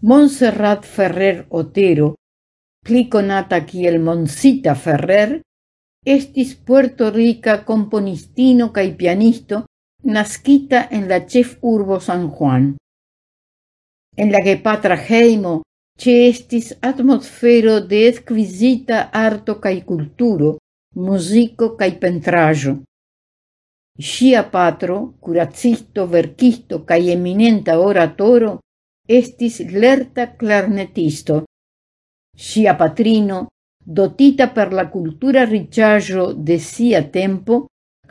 Montserrat Ferrer Otero, pli konata el Monsita Ferrer, estis puertorica componistino kaj pianisto naskita en la ĉefurbo San Juan. En la gepatra hejmo ĉe estis atmosfero de exquisita arto kaj kulturo, muziko kaj pentraĵo. Ŝia patro, kuracisto, verkisto kaj eminenta oratoro, estis lerta clarnetisto. Sia patrino, dotita per la cultura ricciaggio de sia tempo,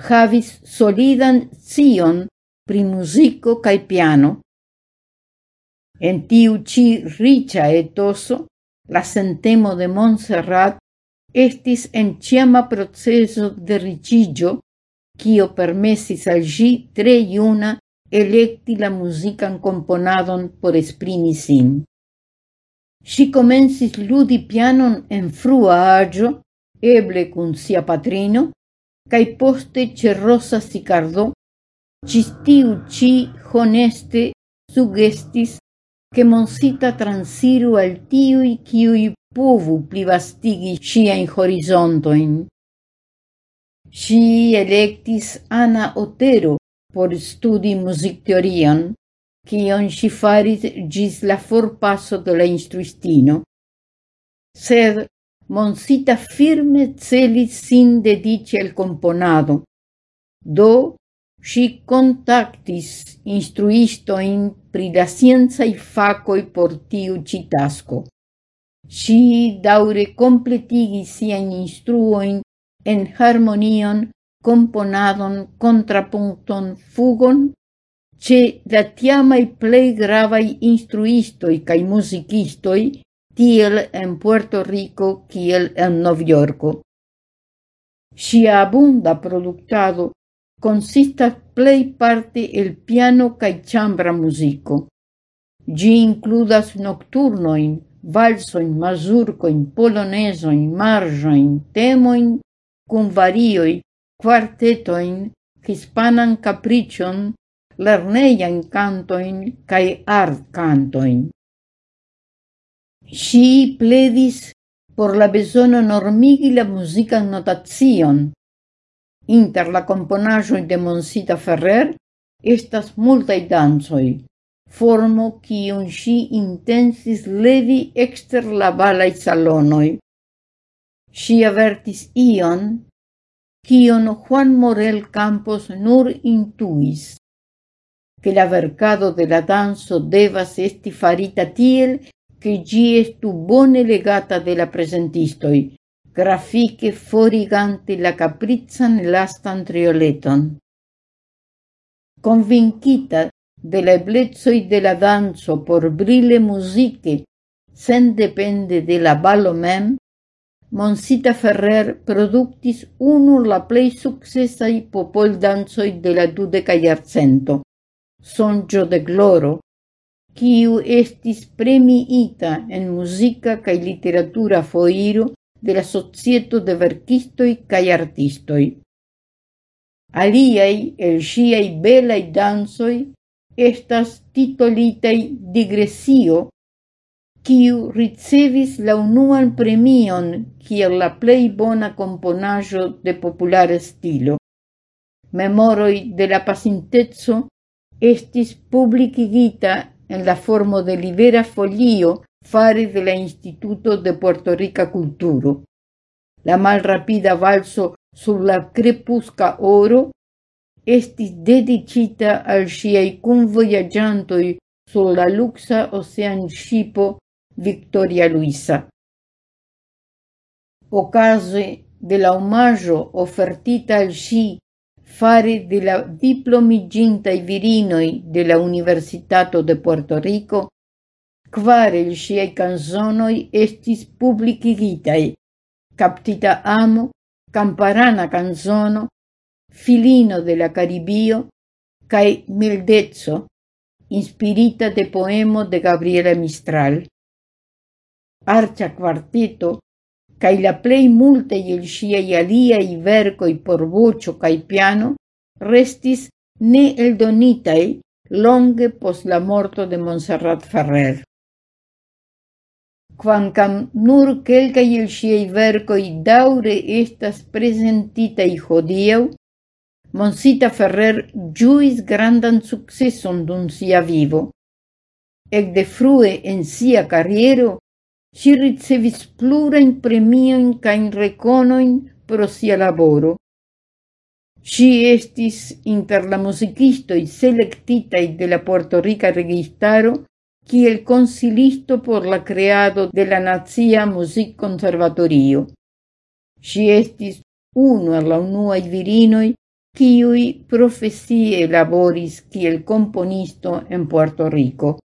havis solidan zion pri musico cae piano. En tiu ci riccia etoso, la sentemo de Montserrat estis en ciama proceso de ricigio, cio permesis al gi tre iuna electi la musican componadon por esprimi sin. Si comensis ludi pianon en frua agio, eble cun sia patrino, cae poste ce Rosa Sicardo, cistiu ci honeste sugestis che Monsita transiru al tiui kiui povu plivastigi sciain horizontoin. Si electis Ana Otero por studi music teorion, cion si farit gis la forpasso de la instruistino, sed Monsita firme celis sin dediĉi al componado, do si contactis instruistoin pri la i facoi por tiu citasco. Si daure completigi sian instruoin en harmonion componadon contrapuncton fugon, ce la tiamai plei gravai instruistoi cae musicistoi tiel en Puerto Rico kiel en Nov Yorko. Sia abunda productado consistas plei parte el piano cae chambra musico. Gi includas nocturnoin, valsoin, mazurcoin, polonesoin, marjoin, temoin, cum varioi quartetoin, hispanan capricion, lerneian cantoin cae art cantoin. Si pledis por la besono normigi la musican notazion. Inter la komponaĵoj de Monsita Ferrer estas multai dancoj, formo quion si intensis levi exter la balai salonoi. Si avertis ion, quion Juan Morel Campos nur intuis, Que la vercado de la danzo devas esti farita tiel che gi estu bone legata de la presentistoi, grafiche forigante la caprizzan lastan trioleton. Convincita de la eblezoi de la danzo por brile musique, sen depende de la balo mem, Monsita Ferrer produktis unu la plej sukcesaj popoldancoj de la dudeka jarcento, Sonĝo de Gloro, kiu estis premiita en muzika kaj literatura foiro de la Societo de Verkistoj kaj Artistoj. Aliaj el ŝiaj belaj dancoj estas titolitaj Digresio quiu ricevis la unuan premion kiel la plei bona componajo de popular stilo. Memoroi de la pasinteco estis publicigita en la formo de libera folio fare de la Instituto de Puertorica Culturo. La malrapida valso sur la crepusca oro estis dedicita al siaj convoyagiantoj sur la luxa ocean shipo Victoria Luisa. Ocase de la omaggio offertita al sci fare de la diplomigintai virinoi de la Universitato de Puerto Rico, quare el sciai canzonoi estis publicigitai, Captita Amo, Camparana Canzono, Filino de la Caribio, cae Mildezzo, inspirita de poemo de Gabriela Mistral. arcia quarteto, kaj la plej multaj el ŝiaj aliaj verkoj por voĉo kaj piano restis ne eldonitaj longe post la morto de Montserrat Ferrer. Kvankam nur kelkaj el ŝiaj y daŭre estas prezentitaj hodiaŭ, Monsita Ferrer ĝuis grandan sukceson dum sia vivo. Ekde frue en sia kariero Si ricevis plurajn ca kaj rekonojn pro sia laboro. Si estis inter la muzikistoj selectita de la Puerto Rica registaro kiel consilisto por la kreado de la nazia music conservatorio. Si estis unu el la unuaj virinoj kiuj profesie laboris kiel komponisto en Puerto Rico.